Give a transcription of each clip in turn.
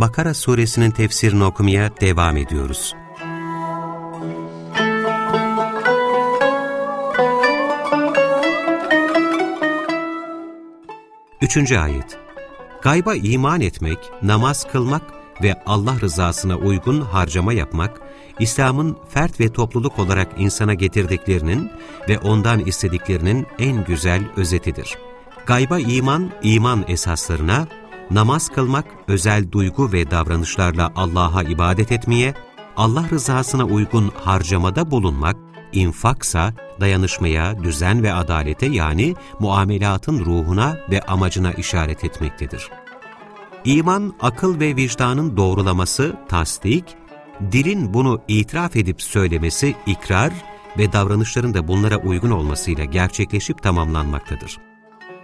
Bakara suresinin tefsirini okumaya devam ediyoruz. Üçüncü ayet Gayba iman etmek, namaz kılmak ve Allah rızasına uygun harcama yapmak, İslam'ın fert ve topluluk olarak insana getirdiklerinin ve ondan istediklerinin en güzel özetidir. Gayba iman, iman esaslarına, namaz kılmak, özel duygu ve davranışlarla Allah'a ibadet etmeye, Allah rızasına uygun harcamada bulunmak, infaksa dayanışmaya, düzen ve adalete yani muamelatın ruhuna ve amacına işaret etmektedir. İman, akıl ve vicdanın doğrulaması, tasdik, dilin bunu itiraf edip söylemesi, ikrar ve davranışların da bunlara uygun olmasıyla gerçekleşip tamamlanmaktadır.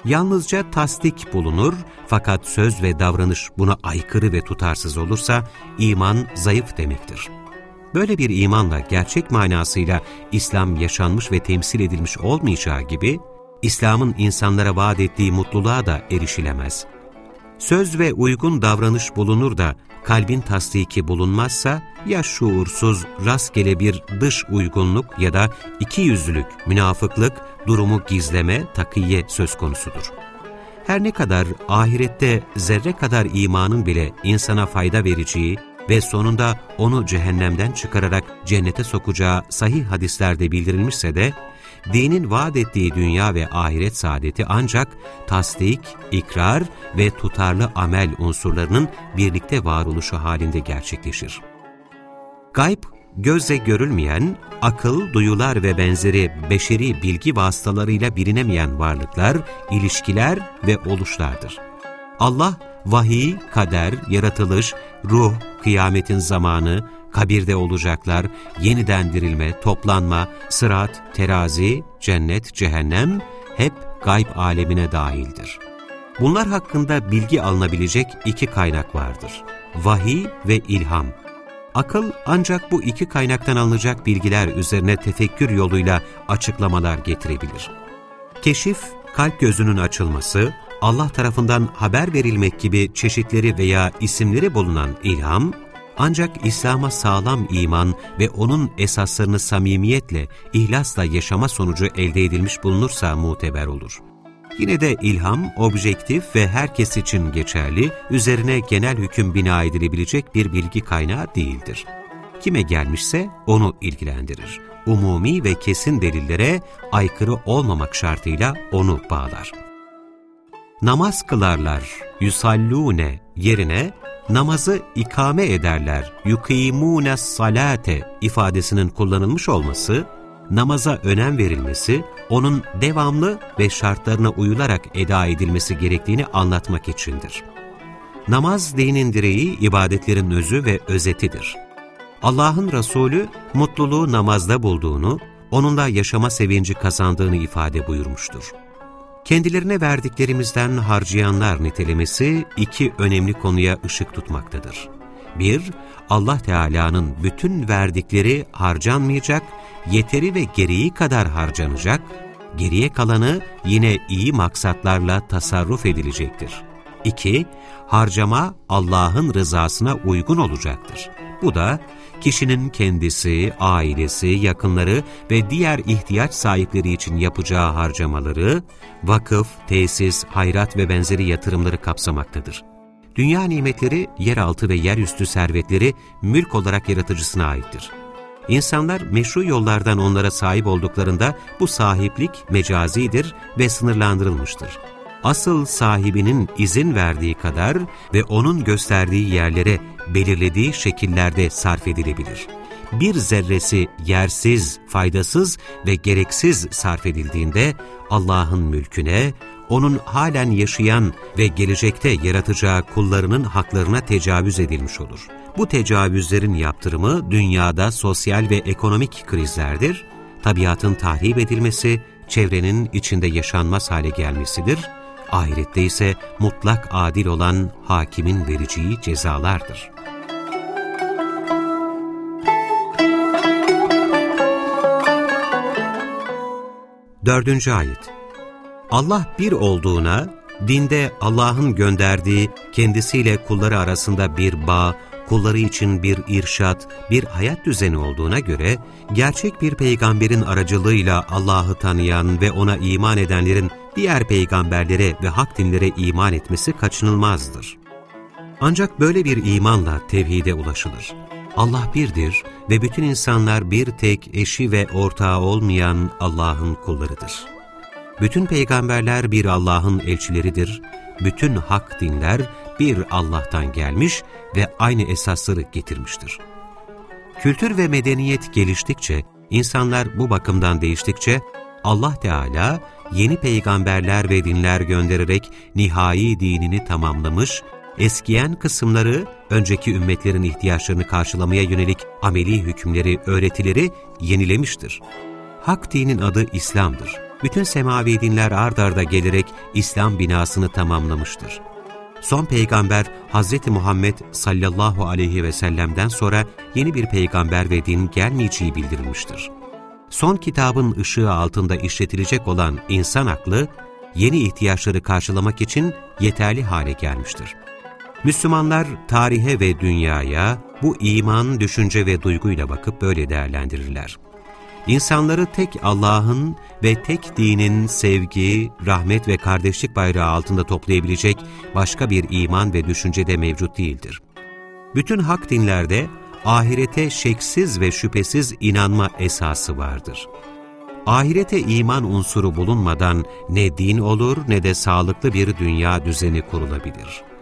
Yalnızca tasdik bulunur fakat söz ve davranış buna aykırı ve tutarsız olursa iman zayıf demektir. Böyle bir imanla gerçek manasıyla İslam yaşanmış ve temsil edilmiş olmayacağı gibi, İslam'ın insanlara vaat ettiği mutluluğa da erişilemez. Söz ve uygun davranış bulunur da kalbin tasdiki bulunmazsa ya şuursuz, rastgele bir dış uygunluk ya da iki yüzlülük, münafıklık, durumu gizleme, takiye söz konusudur. Her ne kadar ahirette zerre kadar imanın bile insana fayda vereceği ve sonunda onu cehennemden çıkararak cennete sokacağı sahih hadislerde bildirilmişse de, dinin vaat ettiği dünya ve ahiret saadeti ancak tasdik, ikrar ve tutarlı amel unsurlarının birlikte varoluşu halinde gerçekleşir. Gayb, gözle görülmeyen, akıl, duyular ve benzeri beşeri bilgi vasıtalarıyla bilinemeyen varlıklar, ilişkiler ve oluşlardır. Allah, vahiy, kader, yaratılış, ruh, kıyametin zamanı, kabirde olacaklar, yeniden dirilme, toplanma, sırat, terazi, cennet, cehennem hep gayb alemine dahildir. Bunlar hakkında bilgi alınabilecek iki kaynak vardır. Vahiy ve ilham. Akıl ancak bu iki kaynaktan alınacak bilgiler üzerine tefekkür yoluyla açıklamalar getirebilir. Keşif, kalp gözünün açılması, Allah tarafından haber verilmek gibi çeşitleri veya isimleri bulunan ilham, ancak İslam'a sağlam iman ve onun esaslarını samimiyetle, ihlasla yaşama sonucu elde edilmiş bulunursa muteber olur. Yine de ilham, objektif ve herkes için geçerli, üzerine genel hüküm bina edilebilecek bir bilgi kaynağı değildir. Kime gelmişse onu ilgilendirir. Umumi ve kesin delillere aykırı olmamak şartıyla onu bağlar. Namaz kılarlar, yusallune yerine namazı ikame ederler, yukimune salate ifadesinin kullanılmış olması, namaza önem verilmesi, onun devamlı ve şartlarına uyularak eda edilmesi gerektiğini anlatmak içindir. Namaz dinin direği, ibadetlerin özü ve özetidir. Allah'ın Resulü mutluluğu namazda bulduğunu, onunla yaşama sevinci kazandığını ifade buyurmuştur. Kendilerine verdiklerimizden harcayanlar nitelemesi iki önemli konuya ışık tutmaktadır. Bir, Allah Teala'nın bütün verdikleri harcanmayacak, yeteri ve gereği kadar harcanacak, geriye kalanı yine iyi maksatlarla tasarruf edilecektir. İki, harcama Allah'ın rızasına uygun olacaktır. Bu da kişinin kendisi, ailesi, yakınları ve diğer ihtiyaç sahipleri için yapacağı harcamaları, vakıf, tesis, hayrat ve benzeri yatırımları kapsamaktadır. Dünya nimetleri, yeraltı ve yerüstü servetleri mülk olarak yaratıcısına aittir. İnsanlar meşru yollardan onlara sahip olduklarında bu sahiplik mecazidir ve sınırlandırılmıştır asıl sahibinin izin verdiği kadar ve onun gösterdiği yerlere belirlediği şekillerde sarf edilebilir. Bir zerresi yersiz, faydasız ve gereksiz sarf edildiğinde Allah'ın mülküne, onun halen yaşayan ve gelecekte yaratacağı kullarının haklarına tecavüz edilmiş olur. Bu tecavüzlerin yaptırımı dünyada sosyal ve ekonomik krizlerdir, tabiatın tahrip edilmesi, çevrenin içinde yaşanmaz hale gelmesidir, ahirette ise mutlak adil olan hakimin vereceği cezalardır. Dördüncü ayet Allah bir olduğuna, dinde Allah'ın gönderdiği kendisiyle kulları arasında bir bağ, kulları için bir irşat, bir hayat düzeni olduğuna göre, gerçek bir peygamberin aracılığıyla Allah'ı tanıyan ve ona iman edenlerin diğer peygamberlere ve hak dinlere iman etmesi kaçınılmazdır. Ancak böyle bir imanla tevhide ulaşılır. Allah birdir ve bütün insanlar bir tek eşi ve ortağı olmayan Allah'ın kullarıdır. Bütün peygamberler bir Allah'ın elçileridir, bütün hak dinler bir Allah'tan gelmiş ve aynı esasları getirmiştir. Kültür ve medeniyet geliştikçe, insanlar bu bakımdan değiştikçe, Allah Teala yeni peygamberler ve dinler göndererek nihai dinini tamamlamış, eskiyen kısımları önceki ümmetlerin ihtiyaçlarını karşılamaya yönelik ameli hükümleri, öğretileri yenilemiştir. Hak dinin adı İslam'dır. Bütün semavi dinler ard arda gelerek İslam binasını tamamlamıştır. Son peygamber Hz. Muhammed sallallahu aleyhi ve sellem'den sonra yeni bir peygamber ve din gelmeyeceği bildirilmiştir. Son kitabın ışığı altında işletilecek olan insan aklı, yeni ihtiyaçları karşılamak için yeterli hale gelmiştir. Müslümanlar tarihe ve dünyaya bu iman, düşünce ve duyguyla bakıp böyle değerlendirirler. İnsanları tek Allah'ın ve tek dinin sevgi, rahmet ve kardeşlik bayrağı altında toplayabilecek başka bir iman ve düşünce de mevcut değildir. Bütün hak dinlerde ahirete şeksiz ve şüphesiz inanma esası vardır. Ahirete iman unsuru bulunmadan ne din olur ne de sağlıklı bir dünya düzeni kurulabilir.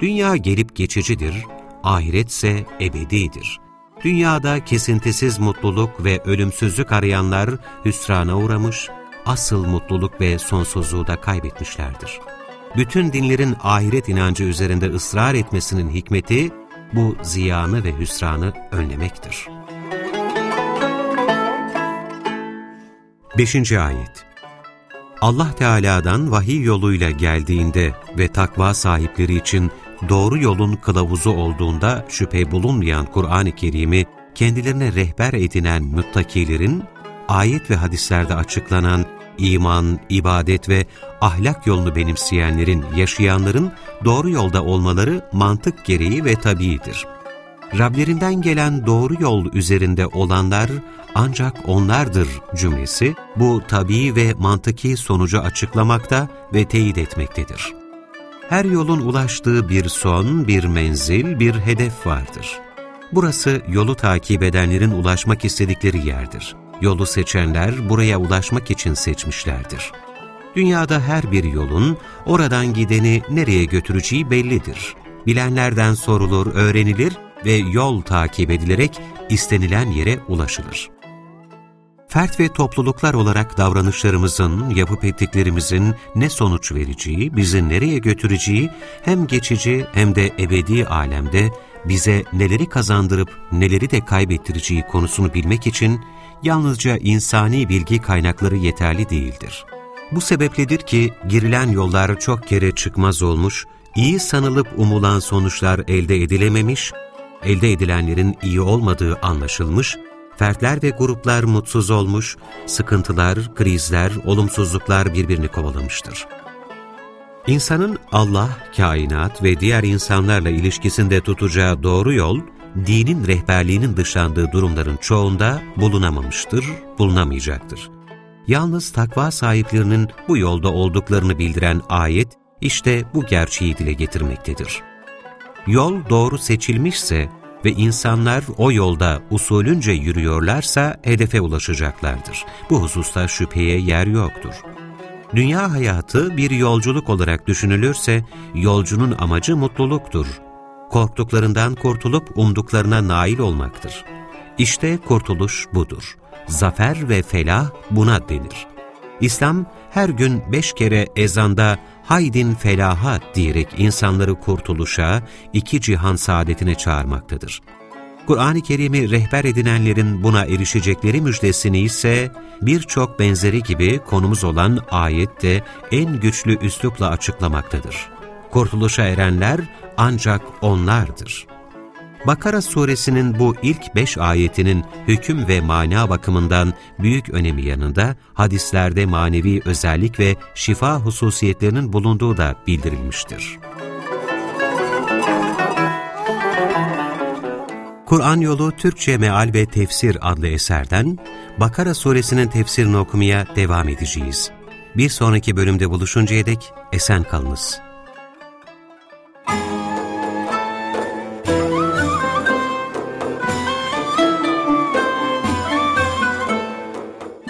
Dünya gelip geçicidir, ahiretse ebedidir. Dünyada kesintisiz mutluluk ve ölümsüzlük arayanlar hüsrana uğramış, asıl mutluluk ve sonsuzluğu da kaybetmişlerdir. Bütün dinlerin ahiret inancı üzerinde ısrar etmesinin hikmeti, bu ziyanı ve hüsranı önlemektir. 5. Ayet Allah Teala'dan vahiy yoluyla geldiğinde ve takva sahipleri için doğru yolun kılavuzu olduğunda şüphe bulunmayan Kur'an-ı Kerim'i kendilerine rehber edinen müttakilerin, ayet ve hadislerde açıklanan iman, ibadet ve ahlak yolunu benimseyenlerin, yaşayanların doğru yolda olmaları mantık gereği ve tabiidir. Rablerinden gelen doğru yol üzerinde olanlar ancak onlardır cümlesi bu tabii ve mantıki sonucu açıklamakta ve teyit etmektedir. Her yolun ulaştığı bir son, bir menzil, bir hedef vardır. Burası yolu takip edenlerin ulaşmak istedikleri yerdir. Yolu seçenler buraya ulaşmak için seçmişlerdir. Dünyada her bir yolun oradan gideni nereye götüreceği bellidir. Bilenlerden sorulur, öğrenilir ve yol takip edilerek istenilen yere ulaşılır. Fert ve topluluklar olarak davranışlarımızın, yapıp ettiklerimizin ne sonuç vereceği, bizi nereye götüreceği hem geçici hem de ebedi alemde bize neleri kazandırıp neleri de kaybettireceği konusunu bilmek için yalnızca insani bilgi kaynakları yeterli değildir. Bu sebepledir ki girilen yollar çok kere çıkmaz olmuş, iyi sanılıp umulan sonuçlar elde edilememiş, elde edilenlerin iyi olmadığı anlaşılmış, fertler ve gruplar mutsuz olmuş, sıkıntılar, krizler, olumsuzluklar birbirini kovalamıştır. İnsanın Allah, kainat ve diğer insanlarla ilişkisinde tutacağı doğru yol, dinin rehberliğinin dışlandığı durumların çoğunda bulunamamıştır, bulunamayacaktır. Yalnız takva sahiplerinin bu yolda olduklarını bildiren ayet, işte bu gerçeği dile getirmektedir. Yol doğru seçilmişse ve insanlar o yolda usulünce yürüyorlarsa hedefe ulaşacaklardır. Bu hususta şüpheye yer yoktur. Dünya hayatı bir yolculuk olarak düşünülürse yolcunun amacı mutluluktur. Korktuklarından kurtulup umduklarına nail olmaktır. İşte kurtuluş budur. Zafer ve felah buna denir. İslam her gün beş kere ezanda haydin felaha diyerek insanları kurtuluşa, iki cihan saadetine çağırmaktadır. Kur'an-ı Kerim'i rehber edinenlerin buna erişecekleri müjdesini ise birçok benzeri gibi konumuz olan ayette en güçlü üslupla açıklamaktadır. Kurtuluşa erenler ancak onlardır. Bakara suresinin bu ilk beş ayetinin hüküm ve mana bakımından büyük önemi yanında hadislerde manevi özellik ve şifa hususiyetlerinin bulunduğu da bildirilmiştir. Kur'an Yolu Türkçe Meal ve Tefsir adlı eserden Bakara suresinin tefsirini okumaya devam edeceğiz. Bir sonraki bölümde buluşuncaya dek esen kalınız.